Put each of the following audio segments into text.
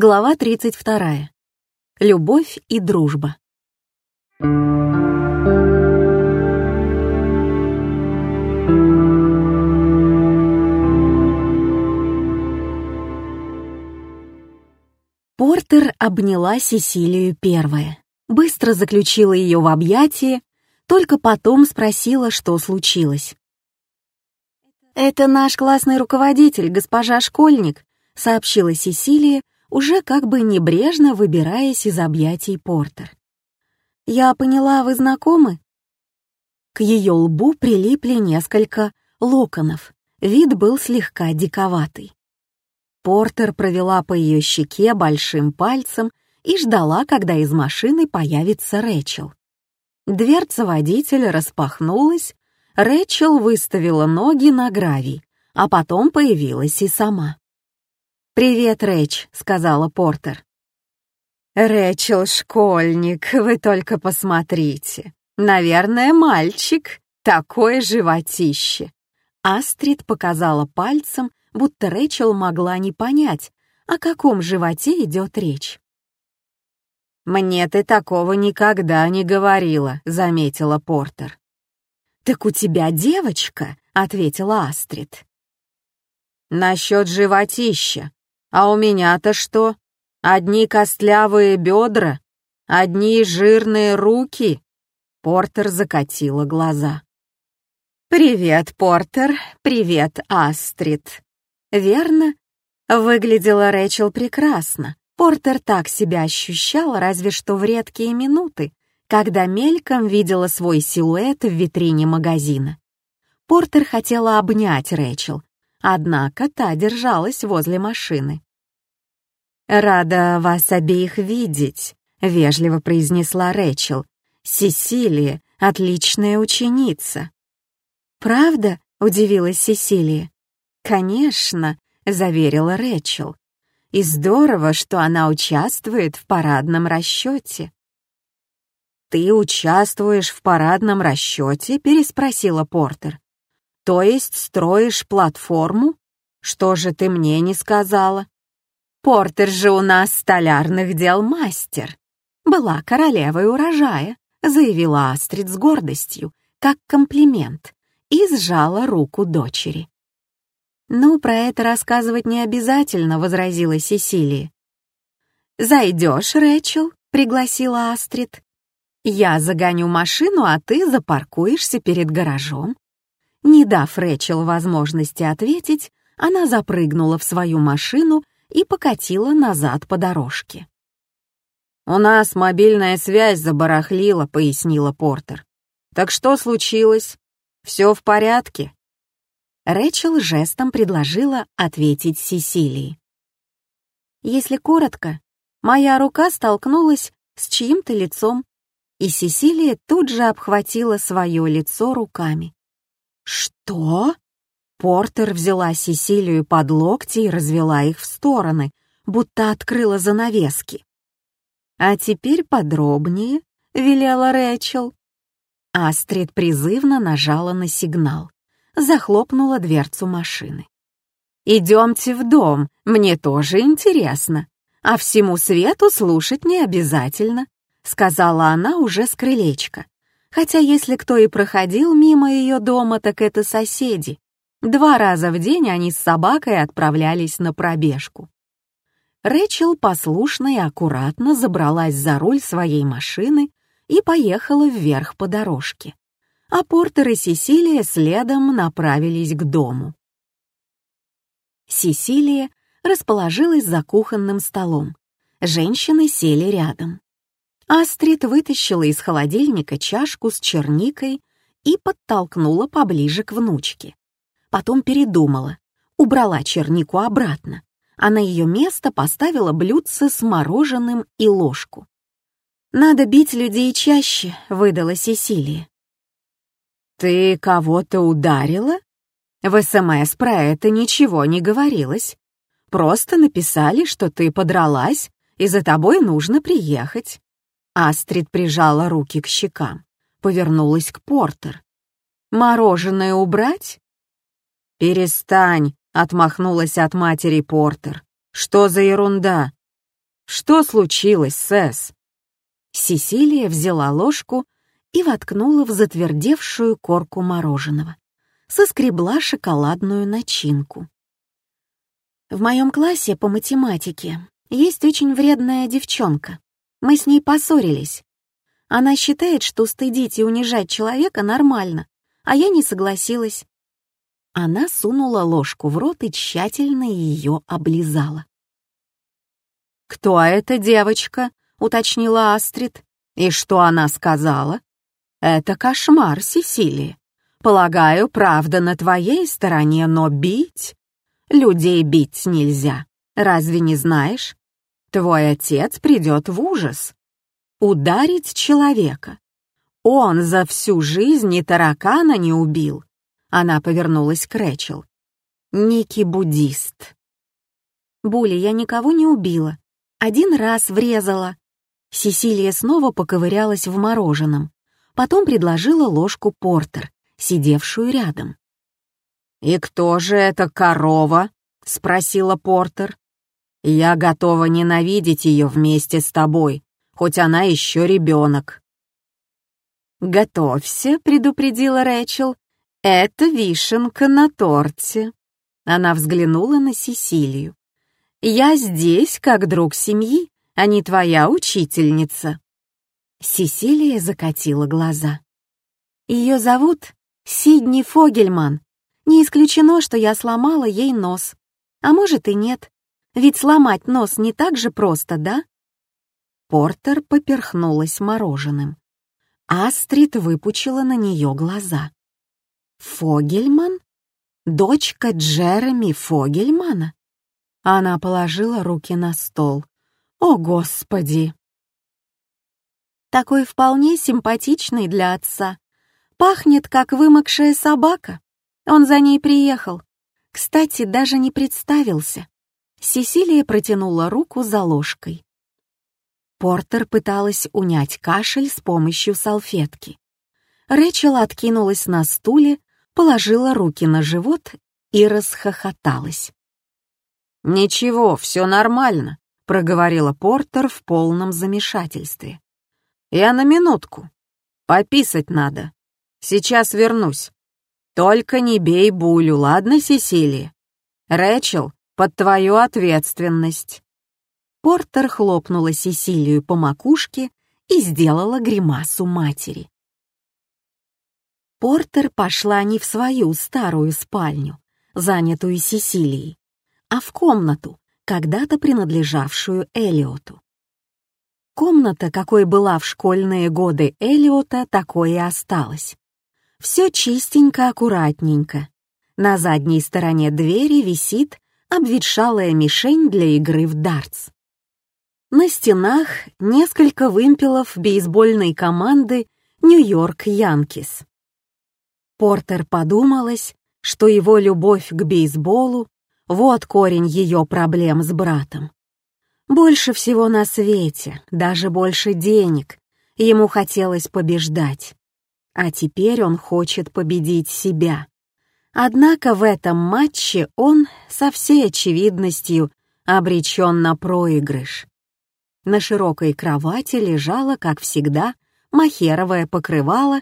Глава 32. Любовь и дружба. Портер обняла Сесилию первая, быстро заключила ее в объятия, только потом спросила, что случилось. «Это наш классный руководитель, госпожа Школьник», сообщила Сесилия, уже как бы небрежно выбираясь из объятий Портер. «Я поняла, вы знакомы?» К ее лбу прилипли несколько локонов, вид был слегка диковатый. Портер провела по ее щеке большим пальцем и ждала, когда из машины появится Рэчел. Дверца водителя распахнулась, Рэчел выставила ноги на гравий, а потом появилась и сама. «Привет, Рэч», — сказала Портер. «Рэчел школьник, вы только посмотрите. Наверное, мальчик, такое животище». Астрид показала пальцем, будто Рэчел могла не понять, о каком животе идет речь. «Мне ты такого никогда не говорила», — заметила Портер. «Так у тебя девочка», — ответила Астрид. «Насчет животища. А у меня-то что? Одни костлявые бедра? Одни жирные руки?» Портер закатила глаза. «Привет, Портер. Привет, Астрид». Верно? Выглядела Рэчел прекрасно. Портер так себя ощущала разве что в редкие минуты, когда мельком видела свой силуэт в витрине магазина. Портер хотела обнять Рэчел, однако та держалась возле машины. «Рада вас обеих видеть», — вежливо произнесла Рэчел. «Сесилия — отличная ученица». «Правда?» — удивилась Сесилия. «Конечно», — заверила Рэчел. «И здорово, что она участвует в парадном расчете». «Ты участвуешь в парадном расчете?» — переспросила Портер. «То есть строишь платформу? Что же ты мне не сказала?» «Портер же у нас столярных дел мастер. Была королевой урожая», — заявила Астрид с гордостью, как комплимент, и сжала руку дочери. «Ну, про это рассказывать не обязательно», — возразила Сесилия. «Зайдешь, Рэчел?» — пригласила Астрид. «Я загоню машину, а ты запаркуешься перед гаражом». Не дав Рэчел возможности ответить, она запрыгнула в свою машину и покатила назад по дорожке. «У нас мобильная связь забарахлила», — пояснила Портер. «Так что случилось? Все в порядке?» Рэчел жестом предложила ответить Сесилии. Если коротко, моя рука столкнулась с чьим-то лицом, и Сесилия тут же обхватила свое лицо руками. «Что?» Портер взяла Сесилию под локти и развела их в стороны, будто открыла занавески. «А теперь подробнее», — велела Рэчел. Астрид призывно нажала на сигнал захлопнула дверцу машины. «Идемте в дом, мне тоже интересно, а всему свету слушать не обязательно», сказала она уже с крылечка. Хотя если кто и проходил мимо ее дома, так это соседи. Два раза в день они с собакой отправлялись на пробежку. Рэчел послушно и аккуратно забралась за руль своей машины и поехала вверх по дорожке а Портер и Сесилия следом направились к дому. Сесилия расположилась за кухонным столом. Женщины сели рядом. Астрид вытащила из холодильника чашку с черникой и подтолкнула поближе к внучке. Потом передумала, убрала чернику обратно, а на ее место поставила блюдце с мороженым и ложку. «Надо бить людей чаще», — выдала Сесилия. «Ты кого-то ударила?» В СМС про это ничего не говорилось. Просто написали, что ты подралась, и за тобой нужно приехать. Астрид прижала руки к щекам, повернулась к Портер. «Мороженое убрать?» «Перестань», — отмахнулась от матери Портер. «Что за ерунда? Что случилось, Сэс?» Сесилия взяла ложку и воткнула в затвердевшую корку мороженого. Соскребла шоколадную начинку. В моем классе по математике есть очень вредная девчонка. Мы с ней поссорились. Она считает, что стыдить и унижать человека нормально, а я не согласилась. Она сунула ложку в рот и тщательно ее облизала. «Кто эта девочка?» — уточнила Астрид. «И что она сказала?» «Это кошмар, Сесилия. Полагаю, правда на твоей стороне, но бить? Людей бить нельзя. Разве не знаешь? Твой отец придет в ужас. Ударить человека. Он за всю жизнь ни таракана не убил. Она повернулась к Рэчел. Ники буддист. Були, я никого не убила. Один раз врезала. Сесилия снова поковырялась в мороженом. Потом предложила ложку портер, сидевшую рядом. «И кто же эта корова?» — спросила Портер. «Я готова ненавидеть ее вместе с тобой, хоть она еще ребенок». «Готовься», — предупредила Рэчел, — «это вишенка на торте». Она взглянула на Сесилию. «Я здесь как друг семьи, а не твоя учительница». Сесилия закатила глаза. «Ее зовут Сидни Фогельман. Не исключено, что я сломала ей нос. А может и нет. Ведь сломать нос не так же просто, да? Портер поперхнулась мороженым. Астрид выпучила на нее глаза. «Фогельман? Дочка Джереми Фогельмана?» Она положила руки на стол. «О, Господи!» Такой вполне симпатичный для отца. Пахнет, как вымокшая собака. Он за ней приехал. Кстати, даже не представился. Сесилия протянула руку за ложкой. Портер пыталась унять кашель с помощью салфетки. Рэчел откинулась на стуле, положила руки на живот и расхохоталась. «Ничего, все нормально», — проговорила Портер в полном замешательстве. «Я на минутку. Пописать надо». Сейчас вернусь. Только не бей Булю, ладно, Сесилия? Рэчел, под твою ответственность». Портер хлопнула Сесилию по макушке и сделала гримасу матери. Портер пошла не в свою старую спальню, занятую Сесилией, а в комнату, когда-то принадлежавшую Элиоту. Комната, какой была в школьные годы Элиота, такой и осталась. Все чистенько, аккуратненько. На задней стороне двери висит обветшалая мишень для игры в дартс. На стенах несколько вымпелов бейсбольной команды Нью-Йорк Янкис. Портер подумалось, что его любовь к бейсболу — вот корень ее проблем с братом. Больше всего на свете, даже больше денег, ему хотелось побеждать а теперь он хочет победить себя. Однако в этом матче он со всей очевидностью обречен на проигрыш. На широкой кровати лежало, как всегда, махеровое покрывало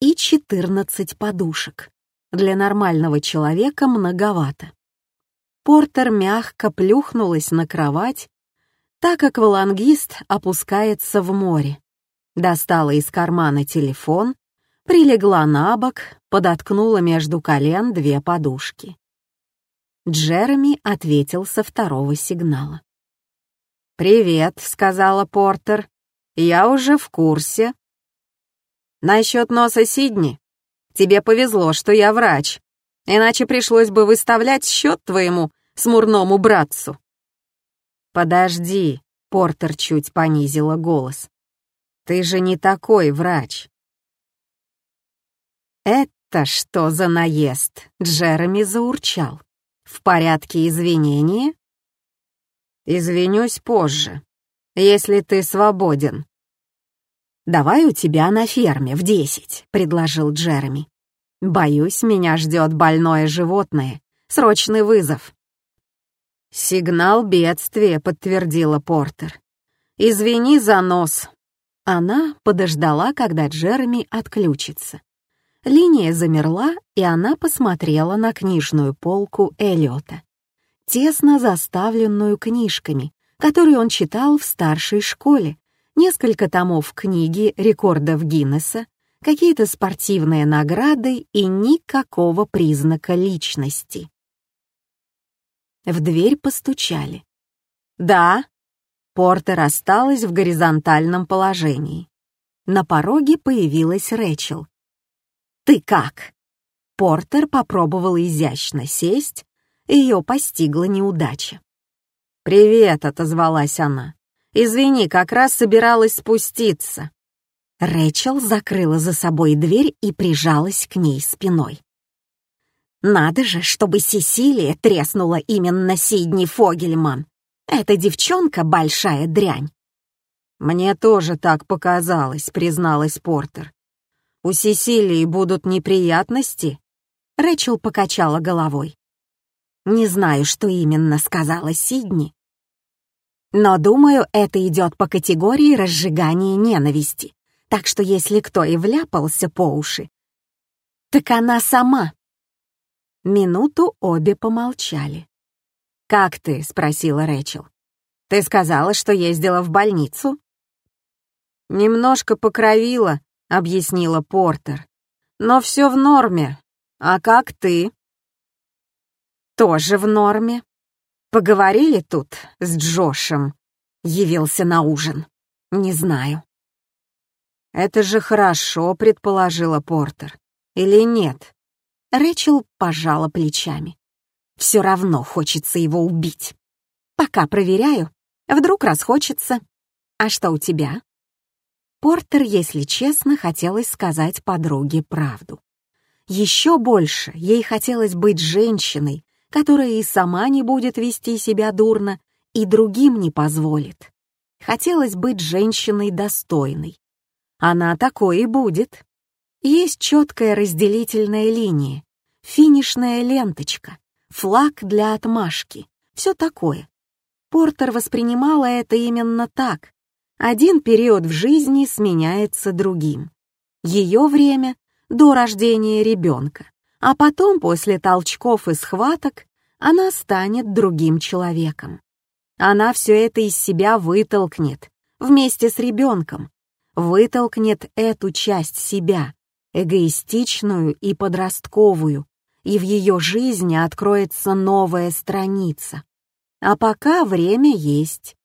и 14 подушек. Для нормального человека многовато. Портер мягко плюхнулась на кровать, так как валангист опускается в море. Достала из кармана телефон прилегла на бок, подоткнула между колен две подушки. Джереми ответил со второго сигнала. «Привет», — сказала Портер. «Я уже в курсе». «Насчет носа Сидни? Тебе повезло, что я врач, иначе пришлось бы выставлять счет твоему смурному братцу». «Подожди», — Портер чуть понизила голос. «Ты же не такой врач. «Это что за наезд?» — Джереми заурчал. «В порядке извинения?» «Извинюсь позже, если ты свободен». «Давай у тебя на ферме в десять», — предложил Джереми. «Боюсь, меня ждет больное животное. Срочный вызов». «Сигнал бедствия», — подтвердила Портер. «Извини за нос». Она подождала, когда Джереми отключится. Линия замерла, и она посмотрела на книжную полку Эллиота, тесно заставленную книжками, которые он читал в старшей школе, несколько томов книги рекордов Гиннесса, какие-то спортивные награды и никакого признака личности. В дверь постучали. «Да». Портер осталась в горизонтальном положении. На пороге появилась Рэчел. «Ты как?» Портер попробовал изящно сесть, ее постигла неудача. «Привет», — отозвалась она. «Извини, как раз собиралась спуститься». Рэчел закрыла за собой дверь и прижалась к ней спиной. «Надо же, чтобы Сесилия треснула именно Сидни Фогельман. Эта девчонка — большая дрянь». «Мне тоже так показалось», — призналась Портер. «У Сесилии будут неприятности?» Рэчел покачала головой. «Не знаю, что именно сказала Сидни, но, думаю, это идет по категории разжигания ненависти. Так что если кто и вляпался по уши, так она сама. Минуту обе помолчали. «Как ты?» — спросила Рэчел. «Ты сказала, что ездила в больницу?» «Немножко покровила», — объяснила Портер. «Но все в норме. А как ты?» «Тоже в норме», Поговорили тут с Джошем. Явился на ужин. Не знаю. Это же хорошо, предположила Портер. Или нет? Рэчел пожала плечами. Все равно хочется его убить. Пока проверяю. Вдруг расхочется. А что у тебя? Портер, если честно, хотелось сказать подруге правду. Еще больше ей хотелось быть женщиной, которая и сама не будет вести себя дурно, и другим не позволит. Хотелось быть женщиной достойной. Она такой и будет. Есть четкая разделительная линия, финишная ленточка, флаг для отмашки, все такое. Портер воспринимала это именно так. Один период в жизни сменяется другим. Ее время — до рождения ребенка, а потом, после толчков и схваток, она станет другим человеком. Она все это из себя вытолкнет, вместе с ребенком, вытолкнет эту часть себя, эгоистичную и подростковую, и в ее жизни откроется новая страница. А пока время есть.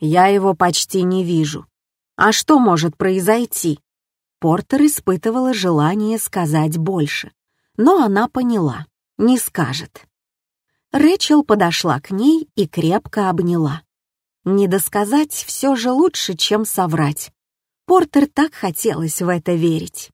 Я его почти не вижу. А что может произойти? Портер испытывала желание сказать больше, но она поняла, не скажет. Рэчел подошла к ней и крепко обняла. Недосказать все же лучше, чем соврать. Портер так хотелось в это верить.